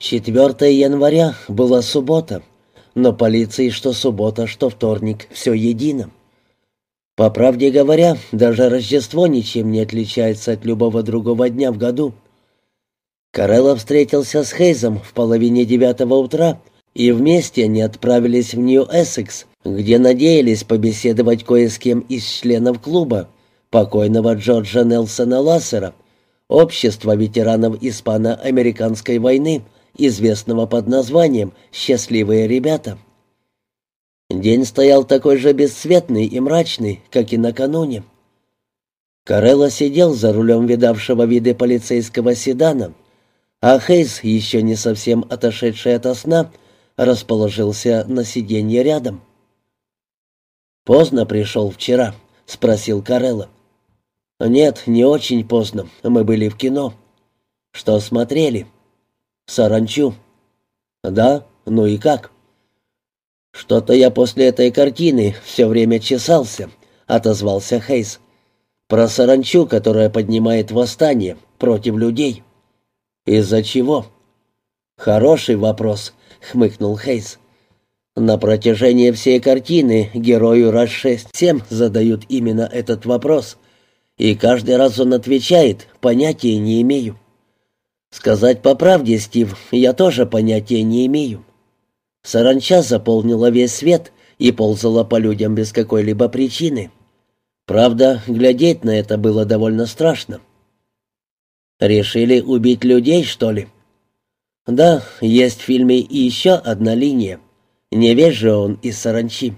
4 января была суббота, но полиции что суббота, что вторник, все едино. По правде говоря, даже Рождество ничем не отличается от любого другого дня в году. Карелло встретился с Хейзом в половине девятого утра, и вместе они отправились в Нью-Эссекс, где надеялись побеседовать кое с кем из членов клуба, покойного Джорджа Нелсона Лассера, общества ветеранов Испано-Американской войны – известного под названием «Счастливые ребята». День стоял такой же бесцветный и мрачный, как и накануне. Карелла сидел за рулем видавшего виды полицейского седана, а Хейс, еще не совсем отошедший от сна, расположился на сиденье рядом. «Поздно пришел вчера?» — спросил Карелла. «Нет, не очень поздно. Мы были в кино». «Что смотрели?» «Саранчу». «Да? Ну и как?» «Что-то я после этой картины все время чесался», — отозвался Хейс. «Про саранчу, которая поднимает восстание против людей». «Из-за чего?» «Хороший вопрос», — хмыкнул Хейс. «На протяжении всей картины герою раз шесть-семь задают именно этот вопрос, и каждый раз он отвечает «понятия не имею». Сказать по правде, Стив, я тоже понятия не имею. Саранча заполнила весь свет и ползала по людям без какой-либо причины. Правда, глядеть на это было довольно страшно. Решили убить людей, что ли? Да, есть в фильме и еще одна линия. Не весь же он из саранчи.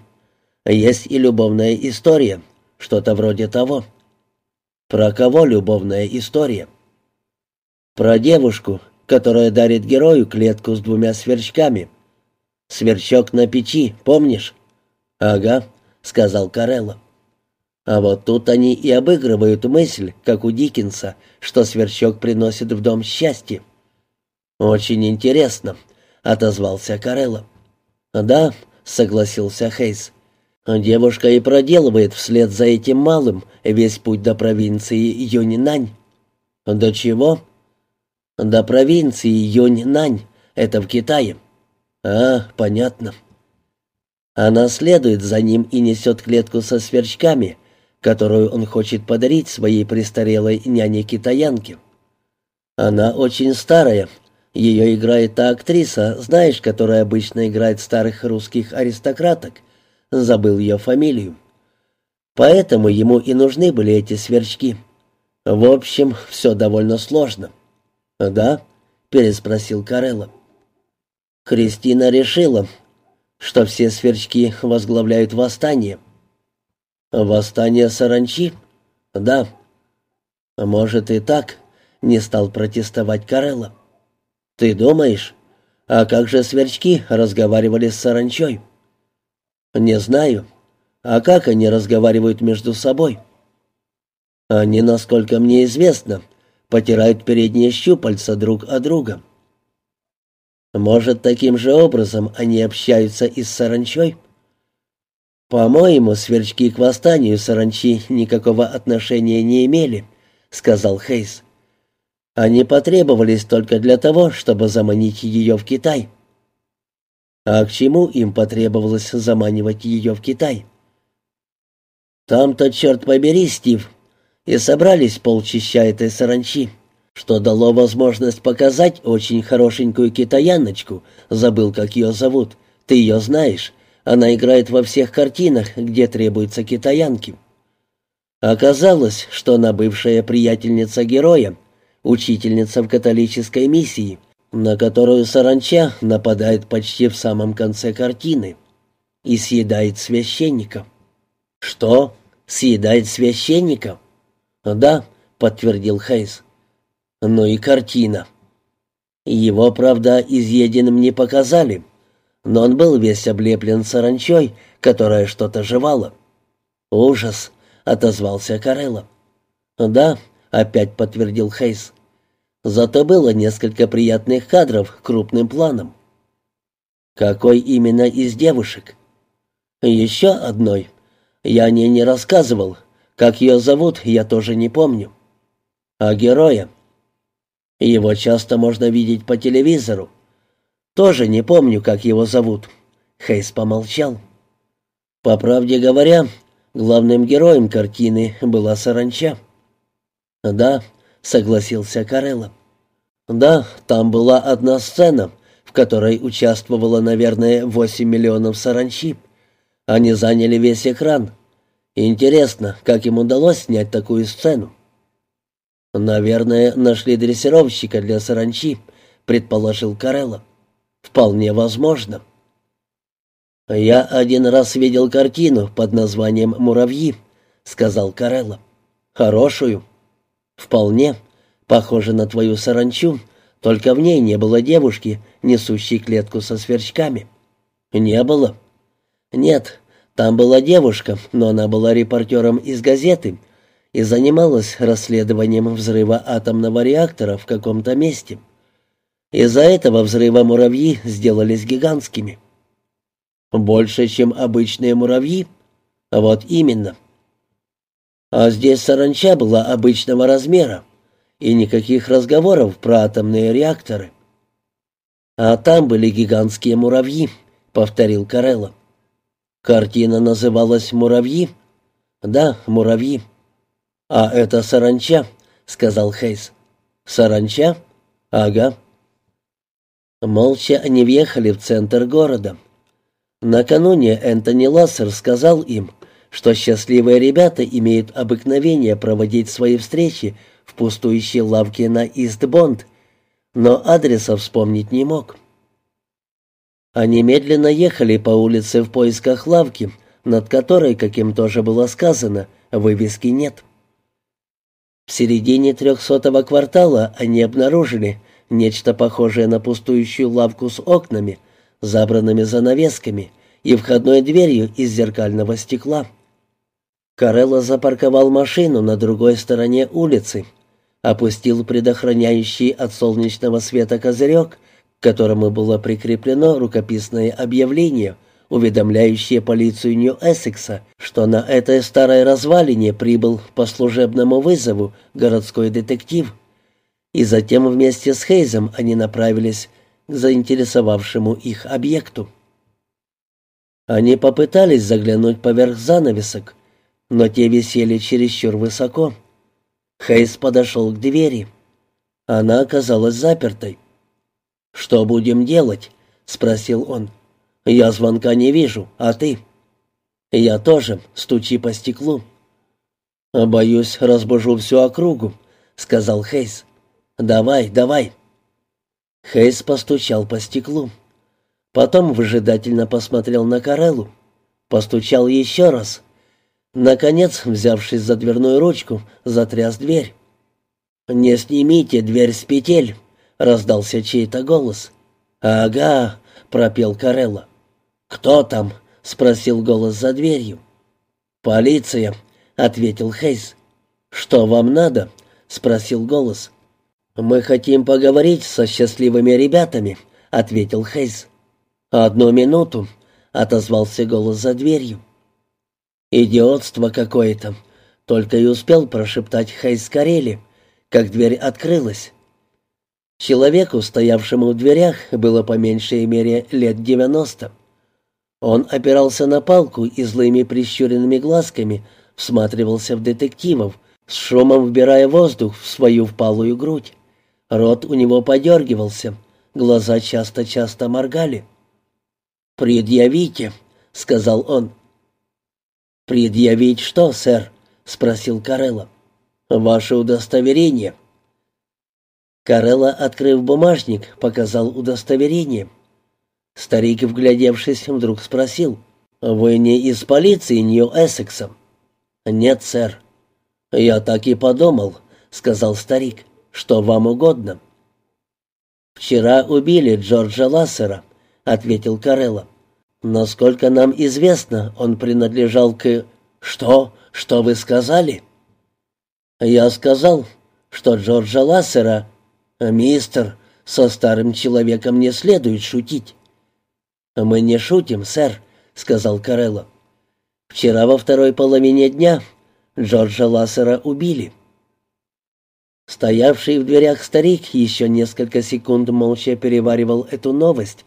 Есть и любовная история, что-то вроде того. Про кого любовная история? Про девушку, которая дарит герою клетку с двумя сверчками. Сверчок на печи, помнишь? Ага, сказал Карелло. А вот тут они и обыгрывают мысль, как у Диккенса, что сверчок приносит в дом счастье. Очень интересно, отозвался Карелло. Да, согласился Хейс. Девушка и проделывает вслед за этим малым весь путь до провинции Юнинань. До чего? До провинции Юньнань, это в Китае. А, понятно. Она следует за ним и несет клетку со сверчками, которую он хочет подарить своей престарелой няне-китаянке. Она очень старая. Ее играет та актриса, знаешь, которая обычно играет старых русских аристократок. Забыл ее фамилию. Поэтому ему и нужны были эти сверчки. В общем, все довольно сложно. — «Да?» — переспросил Карелло. Кристина решила, что все сверчки возглавляют восстание. «Восстание саранчи?» «Да». «Может и так», — не стал протестовать Карелло. «Ты думаешь? А как же сверчки разговаривали с саранчой?» «Не знаю. А как они разговаривают между собой?» «Они, насколько мне известно, потирают передние щупальца друг о друга. Может, таким же образом они общаются и с саранчой? По-моему, сверчки к восстанию саранчи никакого отношения не имели, сказал Хейс. Они потребовались только для того, чтобы заманить ее в Китай. А к чему им потребовалось заманивать ее в Китай? Там-то, черт побери, Стив, и собрались полчища этой саранчи, что дало возможность показать очень хорошенькую китаяночку, забыл, как ее зовут, ты ее знаешь, она играет во всех картинах, где требуются китаянки. Оказалось, что она бывшая приятельница героя, учительница в католической миссии, на которую саранча нападает почти в самом конце картины и съедает священника. Что? Съедает священника? «Да», — подтвердил Хейс. «Ну и картина». Его, правда, изъеденным не показали, но он был весь облеплен саранчой, которая что-то жевала. «Ужас», — отозвался Карелло. «Да», — опять подтвердил Хейс. «Зато было несколько приятных кадров крупным планом». «Какой именно из девушек?» «Еще одной. Я о ней не рассказывал, как ее зовут, я тоже не помню. А героя? Его часто можно видеть по телевизору. «Тоже не помню, как его зовут». Хейс помолчал. «По правде говоря, главным героем картины была саранча». «Да», — согласился Карелло. «Да, там была одна сцена, в которой участвовало, наверное, 8 миллионов саранчи. Они заняли весь экран. Интересно, как им удалось снять такую сцену?» «Наверное, нашли дрессировщика для саранчи», — предположил Карелло. «Вполне возможно». «Я один раз видел картину под названием «Муравьи», — сказал Карелло. «Хорошую». «Вполне. Похоже на твою саранчу, только в ней не было девушки, несущей клетку со сверчками». «Не было». «Нет, там была девушка, но она была репортером из газеты, и занималась расследованием взрыва атомного реактора в каком-то месте. Из-за этого взрыва муравьи сделались гигантскими. Больше, чем обычные муравьи? Вот именно. А здесь саранча была обычного размера, и никаких разговоров про атомные реакторы. А там были гигантские муравьи, повторил Карелло. Картина называлась «Муравьи». Да, муравьи. «А это саранча», — сказал Хейс. «Саранча? Ага». Молча они въехали в центр города. Накануне Энтони Лассер сказал им, что счастливые ребята имеют обыкновение проводить свои встречи в пустующей лавке на Ист-Бонд, но адреса вспомнить не мог. Они медленно ехали по улице в поисках лавки, над которой, как им тоже было сказано, вывески нет. В середине трехсотого квартала они обнаружили нечто похожее на пустующую лавку с окнами, забранными занавесками и входной дверью из зеркального стекла. Карелло запарковал машину на другой стороне улицы, опустил предохраняющий от солнечного света козырек, к которому было прикреплено рукописное объявление — уведомляющие полицию Нью-Эссекса, что на этой старой развалине прибыл по служебному вызову городской детектив. И затем вместе с Хейзом они направились к заинтересовавшему их объекту. Они попытались заглянуть поверх занавесок, но те висели чересчур высоко. Хейз подошел к двери. Она оказалась запертой. «Что будем делать?» — спросил он. «Я звонка не вижу, а ты?» «Я тоже, стучи по стеклу». «Боюсь, разбужу всю округу», — сказал Хейс. «Давай, давай». Хейс постучал по стеклу. Потом выжидательно посмотрел на Кареллу. Постучал еще раз. Наконец, взявшись за дверную ручку, затряс дверь. «Не снимите дверь с петель», — раздался чей-то голос. «Ага», — пропел Карелла. «Кто там?» — спросил голос за дверью. «Полиция», — ответил Хейс. «Что вам надо?» — спросил голос. «Мы хотим поговорить со счастливыми ребятами», — ответил Хейс. «Одну минуту», — отозвался голос за дверью. «Идиотство какое-то», — только и успел прошептать Хейс Карели, как дверь открылась. Человеку, стоявшему в дверях, было по меньшей мере лет девяносто. Он опирался на палку и злыми прищуренными глазками всматривался в детективов, с шумом вбирая воздух в свою впалую грудь. Рот у него подергивался, глаза часто-часто моргали. «Предъявите», — сказал он. «Предъявить что, сэр?» — спросил Карелла. «Ваше удостоверение». Карелла, открыв бумажник, показал удостоверение — Старик, вглядевшись, вдруг спросил, «Вы не из полиции Нью-Эссекса?» «Нет, сэр». «Я так и подумал», — сказал старик, — «что вам угодно». «Вчера убили Джорджа Лассера», — ответил Карелло. «Насколько нам известно, он принадлежал к...» «Что? Что вы сказали?» «Я сказал, что Джорджа Лассера...» «Мистер, со старым человеком не следует шутить. «Мы не шутим, сэр», — сказал Карелло. «Вчера во второй половине дня Джорджа Лассера убили». Стоявший в дверях старик еще несколько секунд молча переваривал эту новость,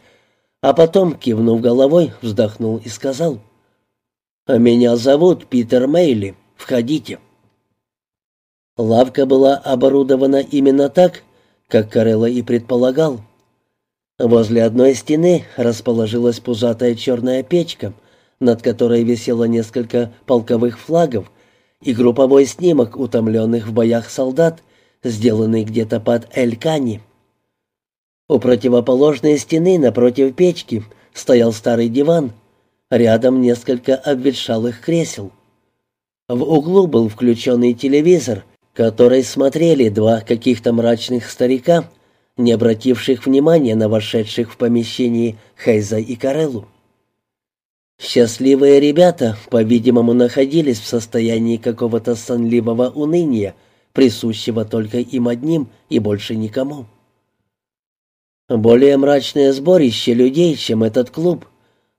а потом, кивнув головой, вздохнул и сказал, «А меня зовут Питер Мейли. Входите». Лавка была оборудована именно так, как Карелла и предполагал. Возле одной стены расположилась пузатая черная печка, над которой висело несколько полковых флагов и групповой снимок утомленных в боях солдат, сделанный где-то под Элькани. У противоположной стены напротив печки стоял старый диван, рядом несколько обветшалых кресел. В углу был включенный телевизор, который смотрели два каких-то мрачных старика, не обративших внимания на вошедших в помещении Хейза и Кареллу. Счастливые ребята, по-видимому, находились в состоянии какого-то сонливого уныния, присущего только им одним и больше никому. Более мрачное сборище людей, чем этот клуб,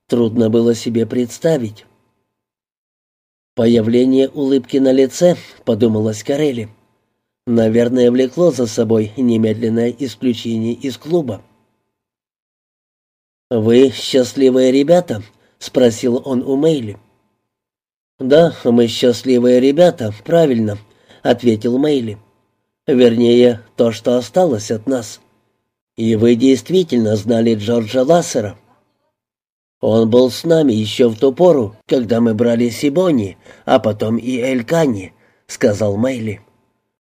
трудно было себе представить. Появление улыбки на лице, подумалась Карели, наверное, влекло за собой немедленное исключение из клуба. «Вы счастливые ребята?» — спросил он у Мэйли. «Да, мы счастливые ребята, правильно», — ответил Мэйли. «Вернее, то, что осталось от нас. И вы действительно знали Джорджа Лассера?» «Он был с нами еще в ту пору, когда мы брали Сибони, а потом и Элькани», — сказал Мэйли.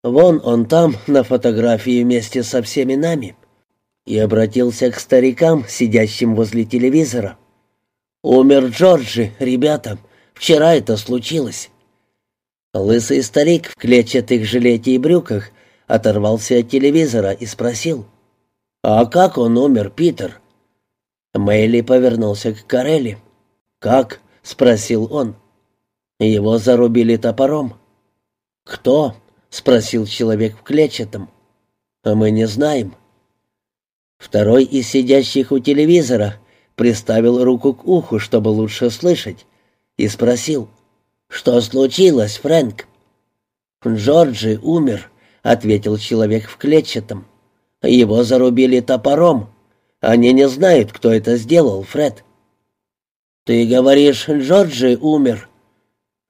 «Вон он там, на фотографии вместе со всеми нами». И обратился к старикам, сидящим возле телевизора. «Умер Джорджи, ребята. Вчера это случилось». Лысый старик в клетчатых жилете и брюках оторвался от телевизора и спросил. «А как он умер, Питер?» Мэйли повернулся к Карелли. «Как?» — спросил он. «Его зарубили топором». «Кто?» — спросил человек в клетчатом. «А мы не знаем». Второй из сидящих у телевизора приставил руку к уху, чтобы лучше слышать, и спросил. «Что случилось, Фрэнк?» «Джорджи умер», — ответил человек в клетчатом. «Его зарубили топором. Они не знают, кто это сделал, Фред». «Ты говоришь, Джорджи умер?»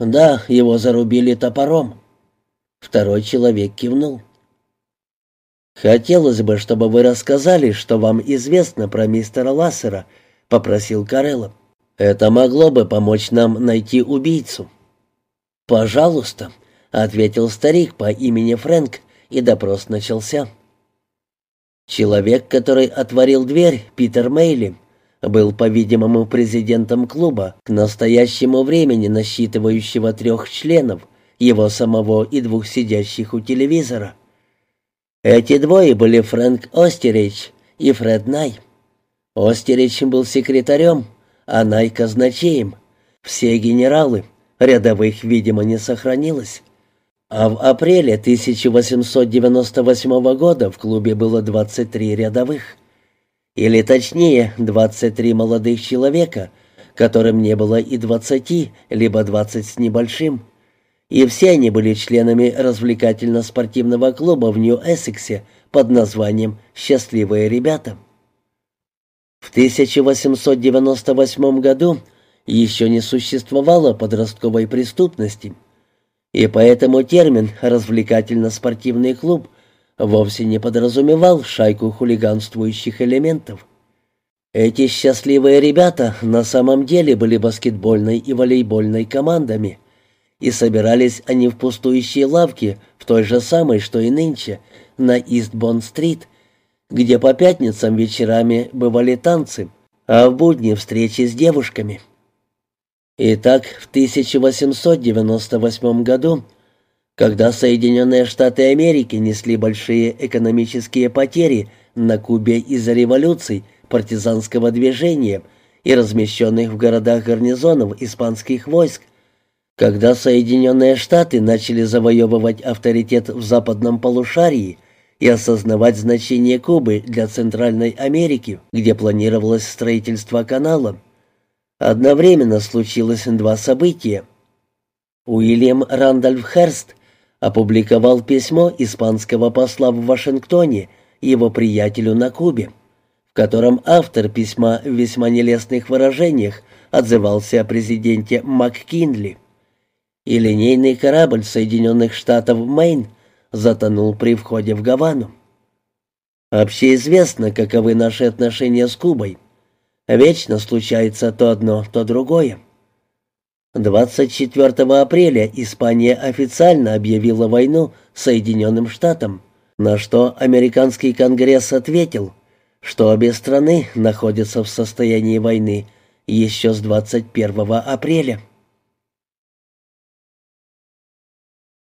«Да, его зарубили топором». Второй человек кивнул. «Хотелось бы, чтобы вы рассказали, что вам известно про мистера Лассера», — попросил Карелло. «Это могло бы помочь нам найти убийцу». «Пожалуйста», — ответил старик по имени Фрэнк, и допрос начался. Человек, который отворил дверь, Питер Мейли, был, по-видимому, президентом клуба, к настоящему времени насчитывающего трех членов, его самого и двух сидящих у телевизора. Эти двое были Фрэнк Остерич и Фред Най. Остерич был секретарем, а Най — казначеем. Все генералы — рядовых, видимо, не сохранилось. А в апреле 1898 года в клубе было 23 рядовых. Или точнее, 23 молодых человека, которым не было и 20, либо 20 с небольшим. И все они были членами развлекательно-спортивного клуба в Нью-Эссексе под названием «Счастливые ребята». В 1898 году еще не существовало подростковой преступности, и поэтому термин «развлекательно-спортивный клуб» вовсе не подразумевал шайку хулиганствующих элементов. Эти счастливые ребята на самом деле были баскетбольной и волейбольной командами, и собирались они в пустующие лавки в той же самой, что и нынче, на Ист-Бонд-стрит, где по пятницам вечерами бывали танцы, а в будни встречи с девушками. Итак, в 1898 году, когда Соединенные Штаты Америки несли большие экономические потери на Кубе из-за революций, партизанского движения и размещенных в городах гарнизонов испанских войск, когда Соединенные Штаты начали завоевывать авторитет в западном полушарии и осознавать значение Кубы для Центральной Америки, где планировалось строительство канала, Одновременно случилось два события. Уильям Рандольф Херст, опубликовал письмо испанского посла в Вашингтоне его приятелю на Кубе, в котором автор письма в весьма нелестных выражениях отзывался о президенте МакКинли. И линейный корабль Соединенных Штатов Мэйн затонул при входе в Гавану. Общеизвестно, каковы наши отношения с Кубой. Вечно случается то одно, то другое. 24 апреля Испания официально объявила войну Соединенным Штатам, на что американский конгресс ответил, что обе страны находятся в состоянии войны еще с 21 апреля.